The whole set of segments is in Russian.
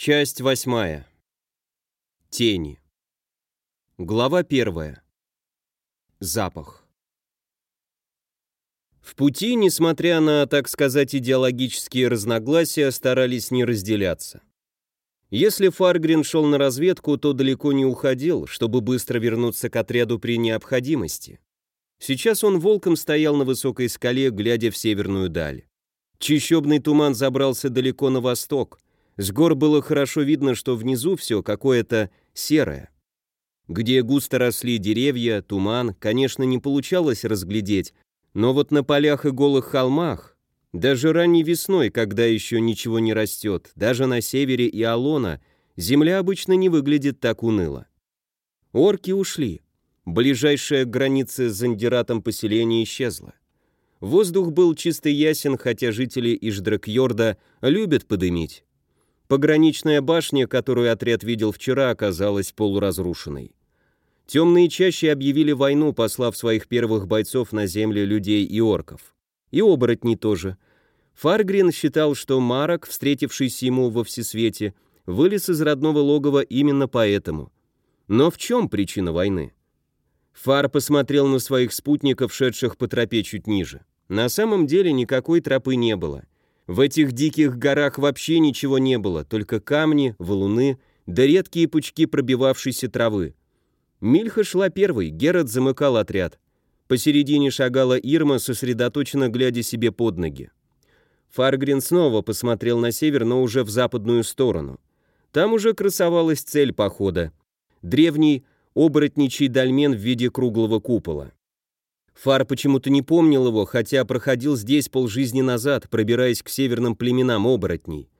Часть восьмая. Тени. Глава первая. Запах. В пути, несмотря на, так сказать, идеологические разногласия, старались не разделяться. Если Фаргрин шел на разведку, то далеко не уходил, чтобы быстро вернуться к отряду при необходимости. Сейчас он волком стоял на высокой скале, глядя в северную даль. Чищобный туман забрался далеко на восток. С гор было хорошо видно, что внизу все какое-то серое. Где густо росли деревья, туман, конечно, не получалось разглядеть, но вот на полях и голых холмах, даже ранней весной, когда еще ничего не растет, даже на севере и Алона, земля обычно не выглядит так уныло. Орки ушли. Ближайшая к границе с Зандиратом поселение исчезла. Воздух был чисто ясен, хотя жители Иждракьорда любят подымить. Пограничная башня, которую отряд видел вчера, оказалась полуразрушенной. Темные чаще объявили войну, послав своих первых бойцов на земли людей и орков. И оборотней тоже. Фаргрин считал, что Марок, встретившийся ему во всесвете, вылез из родного логова именно поэтому. Но в чем причина войны? Фар посмотрел на своих спутников, шедших по тропе чуть ниже. На самом деле никакой тропы не было. В этих диких горах вообще ничего не было, только камни, валуны, да редкие пучки пробивавшейся травы. Мильха шла первой, Герат замыкал отряд. Посередине шагала Ирма, сосредоточенно глядя себе под ноги. Фаргрин снова посмотрел на север, но уже в западную сторону. Там уже красовалась цель похода. Древний оборотничий дольмен в виде круглого купола. Фар почему-то не помнил его, хотя проходил здесь полжизни назад, пробираясь к северным племенам оборотней.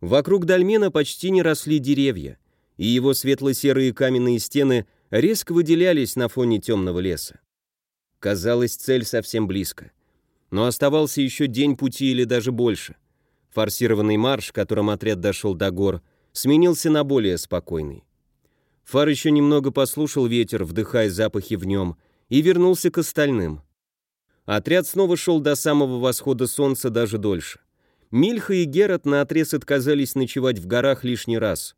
Вокруг дольмена почти не росли деревья, и его светло-серые каменные стены резко выделялись на фоне темного леса. Казалось, цель совсем близко. Но оставался еще день пути или даже больше. Форсированный марш, которым отряд дошел до гор, сменился на более спокойный. Фар еще немного послушал ветер, вдыхая запахи в нем, и вернулся к остальным. Отряд снова шел до самого восхода солнца даже дольше. Мильха и Герат наотрез отказались ночевать в горах лишний раз.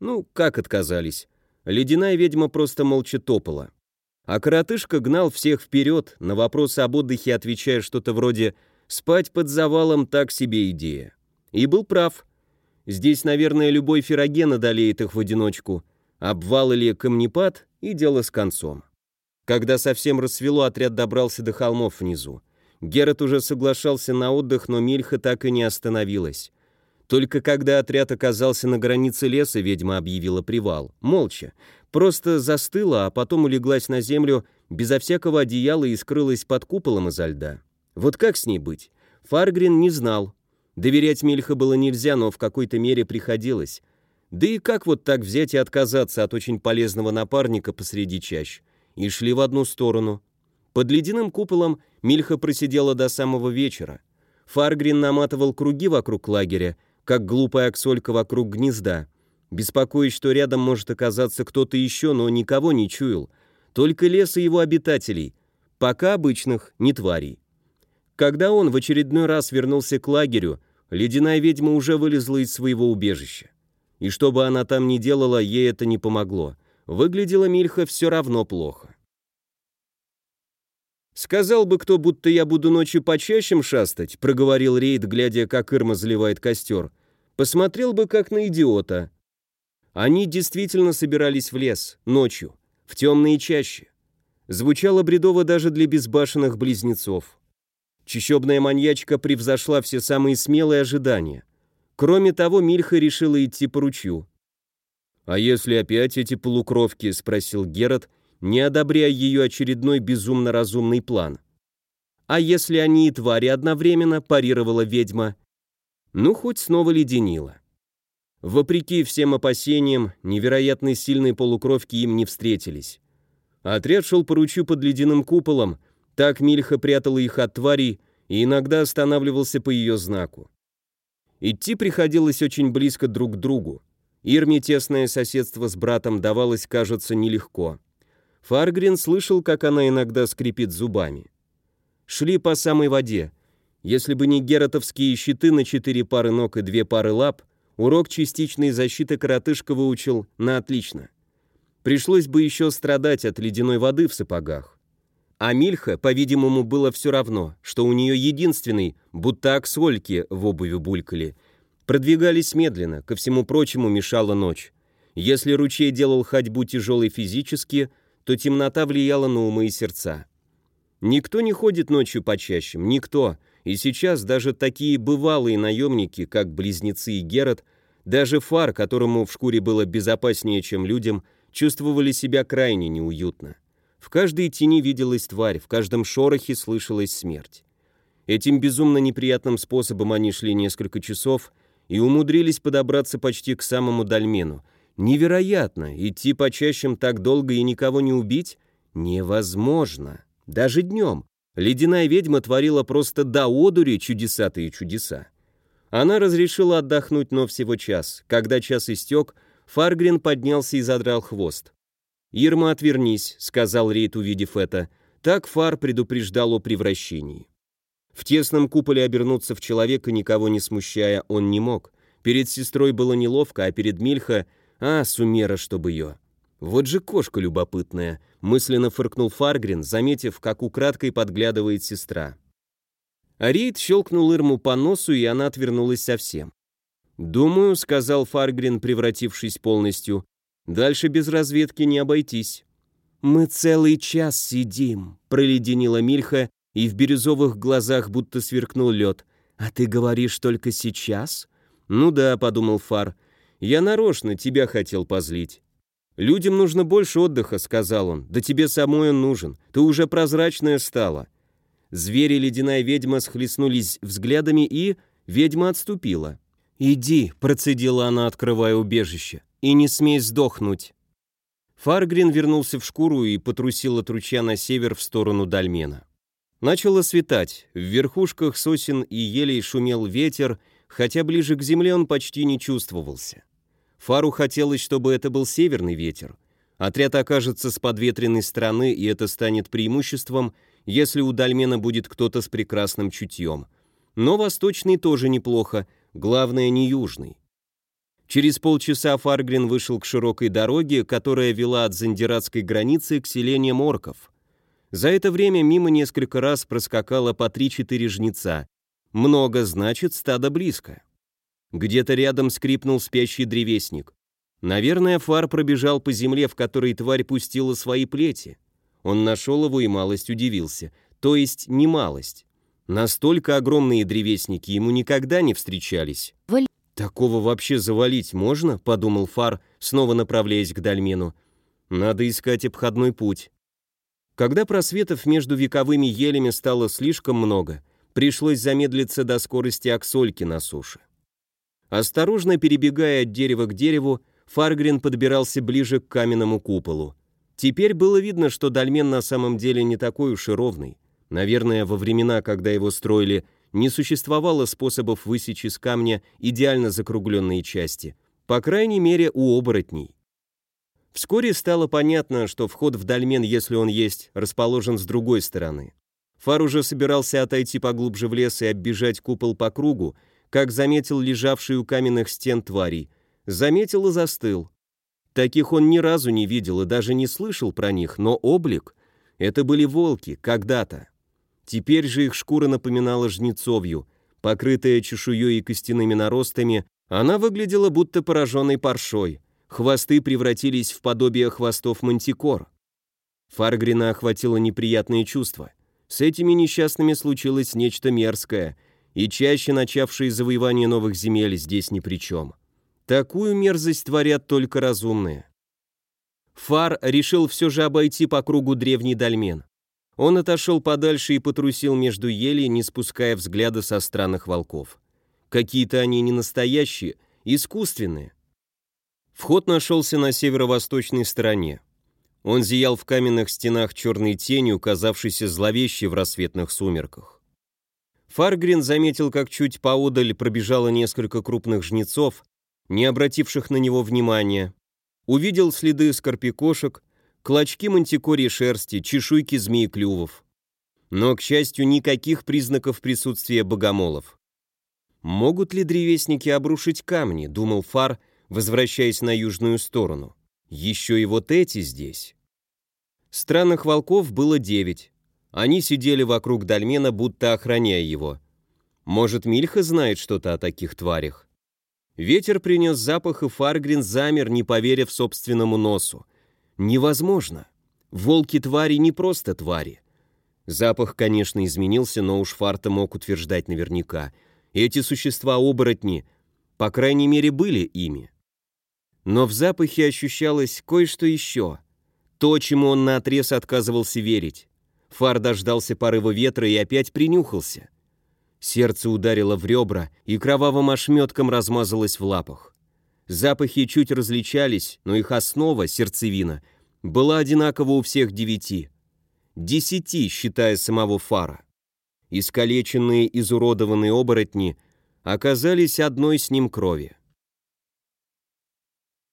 Ну, как отказались? Ледяная ведьма просто молча топала. А коротышка гнал всех вперед, на вопросы об отдыхе отвечая что-то вроде «спать под завалом так себе идея». И был прав. Здесь, наверное, любой фероген одолеет их в одиночку. Обвал или камнепад, и дело с концом. Когда совсем рассвело, отряд добрался до холмов внизу. Герат уже соглашался на отдых, но Мильха так и не остановилась. Только когда отряд оказался на границе леса, ведьма объявила привал. Молча. Просто застыла, а потом улеглась на землю безо всякого одеяла и скрылась под куполом изо льда. Вот как с ней быть? Фаргрин не знал. Доверять Мильха было нельзя, но в какой-то мере приходилось. Да и как вот так взять и отказаться от очень полезного напарника посреди чащ? И шли в одну сторону. Под ледяным куполом Мильха просидела до самого вечера. Фаргрин наматывал круги вокруг лагеря, как глупая аксолька вокруг гнезда, беспокоясь, что рядом может оказаться кто-то еще, но никого не чуял, только лес и его обитателей, пока обычных, не тварей. Когда он в очередной раз вернулся к лагерю, ледяная ведьма уже вылезла из своего убежища. И что бы она там ни делала, ей это не помогло. Выглядела Мильха все равно плохо. «Сказал бы кто, будто я буду ночью почаще шастать», проговорил Рейд, глядя, как Ирма заливает костер. «Посмотрел бы, как на идиота». Они действительно собирались в лес, ночью, в темные чащи. Звучало бредово даже для безбашенных близнецов. Чищебная маньячка превзошла все самые смелые ожидания. Кроме того, Мильха решила идти по ручью. «А если опять эти полукровки?» — спросил Герат, не одобряя ее очередной безумно разумный план. «А если они и твари одновременно?» — парировала ведьма. Ну, хоть снова леденила. Вопреки всем опасениям, невероятно сильные полукровки им не встретились. Отряд шел по ручью под ледяным куполом, так Мильха прятала их от тварей и иногда останавливался по ее знаку. Идти приходилось очень близко друг к другу. Ирме тесное соседство с братом давалось, кажется, нелегко. Фаргрин слышал, как она иногда скрипит зубами. Шли по самой воде. Если бы не гератовские щиты на четыре пары ног и две пары лап, Урок частичной защиты коротышка выучил на отлично. Пришлось бы еще страдать от ледяной воды в сапогах. А Мильха, по-видимому, было все равно, что у нее единственный, будто аксольки в обуви булькали. Продвигались медленно, ко всему прочему мешала ночь. Если ручей делал ходьбу тяжелой физически, то темнота влияла на умы и сердца. Никто не ходит ночью почаще, никто, и сейчас даже такие бывалые наемники, как близнецы и Герат, даже Фар, которому в шкуре было безопаснее, чем людям, чувствовали себя крайне неуютно. В каждой тени виделась тварь, в каждом шорохе слышалась смерть. Этим безумно неприятным способом они шли несколько часов и умудрились подобраться почти к самому дольмену. Невероятно! Идти по чащам так долго и никого не убить? Невозможно! Даже днем. Ледяная ведьма творила просто до одури чудесатые чудеса. Она разрешила отдохнуть, но всего час. Когда час истек, Фаргрин поднялся и задрал хвост. «Ирма, отвернись», — сказал Рейд, увидев это. Так Фар предупреждал о превращении. В тесном куполе обернуться в человека, никого не смущая, он не мог. Перед сестрой было неловко, а перед Мильха... А, Сумера, чтобы ее. Вот же кошка любопытная, мысленно фыркнул Фаргрин, заметив, как украдкой подглядывает сестра. Ариет щелкнул Ирму по носу, и она отвернулась совсем. «Думаю», — сказал Фаргрин, превратившись полностью, — «дальше без разведки не обойтись». «Мы целый час сидим», — проледенила Мильха, и в бирюзовых глазах будто сверкнул лед. «А ты говоришь только сейчас?» «Ну да», — подумал Фар, — «я нарочно тебя хотел позлить». «Людям нужно больше отдыха», — сказал он. «Да тебе самой он нужен. Ты уже прозрачная стала». Звери ледяная ведьма схлестнулись взглядами, и ведьма отступила. «Иди», — процедила она, открывая убежище, — «и не смей сдохнуть». Фаргрин вернулся в шкуру и потрусил от ручья на север в сторону Дальмена. Начало светать, в верхушках сосен и елей шумел ветер, хотя ближе к земле он почти не чувствовался. Фару хотелось, чтобы это был северный ветер. Отряд окажется с подветренной стороны, и это станет преимуществом, если у Дальмена будет кто-то с прекрасным чутьем. Но восточный тоже неплохо, главное не южный. Через полчаса Фаргрин вышел к широкой дороге, которая вела от зандиратской границы к селениям орков. За это время мимо несколько раз проскакало по три-четыре жнеца. Много, значит, стадо близко. Где-то рядом скрипнул спящий древесник. Наверное, Фар пробежал по земле, в которой тварь пустила свои плети. Он нашел его и малость удивился. То есть не малость. Настолько огромные древесники ему никогда не встречались. Валь... «Такого вообще завалить можно?» — подумал Фар, снова направляясь к Дальмену. «Надо искать обходной путь». Когда просветов между вековыми елями стало слишком много, пришлось замедлиться до скорости аксольки на суше. Осторожно перебегая от дерева к дереву, Фаргрин подбирался ближе к каменному куполу. Теперь было видно, что дольмен на самом деле не такой уж и ровный. Наверное, во времена, когда его строили, не существовало способов высечь из камня идеально закругленные части. По крайней мере, у оборотней. Вскоре стало понятно, что вход в дольмен, если он есть, расположен с другой стороны. Фар уже собирался отойти поглубже в лес и оббежать купол по кругу, как заметил лежавший у каменных стен тварей. Заметил и застыл. Таких он ни разу не видел и даже не слышал про них, но облик — это были волки, когда-то. Теперь же их шкура напоминала жнецовью, покрытая чешуей и костяными наростами, она выглядела будто пораженной паршой. Хвосты превратились в подобие хвостов мантикор. Фаргрина охватило неприятное чувство. С этими несчастными случилось нечто мерзкое, и чаще начавшие завоевание новых земель здесь ни при чем. Такую мерзость творят только разумные. Фар решил все же обойти по кругу древний дольмен. Он отошел подальше и потрусил между ели, не спуская взгляда со странных волков. Какие-то они не настоящие, искусственные. Вход нашелся на северо-восточной стороне. Он зиял в каменных стенах черной тенью, казавшейся зловещей в рассветных сумерках. Фаргрин заметил, как чуть поодаль пробежало несколько крупных жнецов, не обративших на него внимания. Увидел следы скорпикошек, клочки мантикории шерсти, чешуйки змеи-клювов. Но, к счастью, никаких признаков присутствия богомолов. Могут ли древесники обрушить камни, думал Фар, возвращаясь на южную сторону. Еще и вот эти здесь. Странных волков было девять. Они сидели вокруг дольмена, будто охраняя его. Может, Мильха знает что-то о таких тварях? Ветер принес запах, и Фаргрин замер, не поверив собственному носу. Невозможно. Волки-твари не просто твари. Запах, конечно, изменился, но уж Фарта мог утверждать наверняка – эти существа-оборотни, по крайней мере, были ими. Но в запахе ощущалось кое-что еще. То, чему он наотрез отказывался верить. Фар дождался порыва ветра и опять принюхался. Сердце ударило в ребра и кровавым ошметком размазалось в лапах. Запахи чуть различались, но их основа, сердцевина, была одинакова у всех девяти. Десяти, считая самого Фара. Искалеченные, изуродованные оборотни оказались одной с ним крови.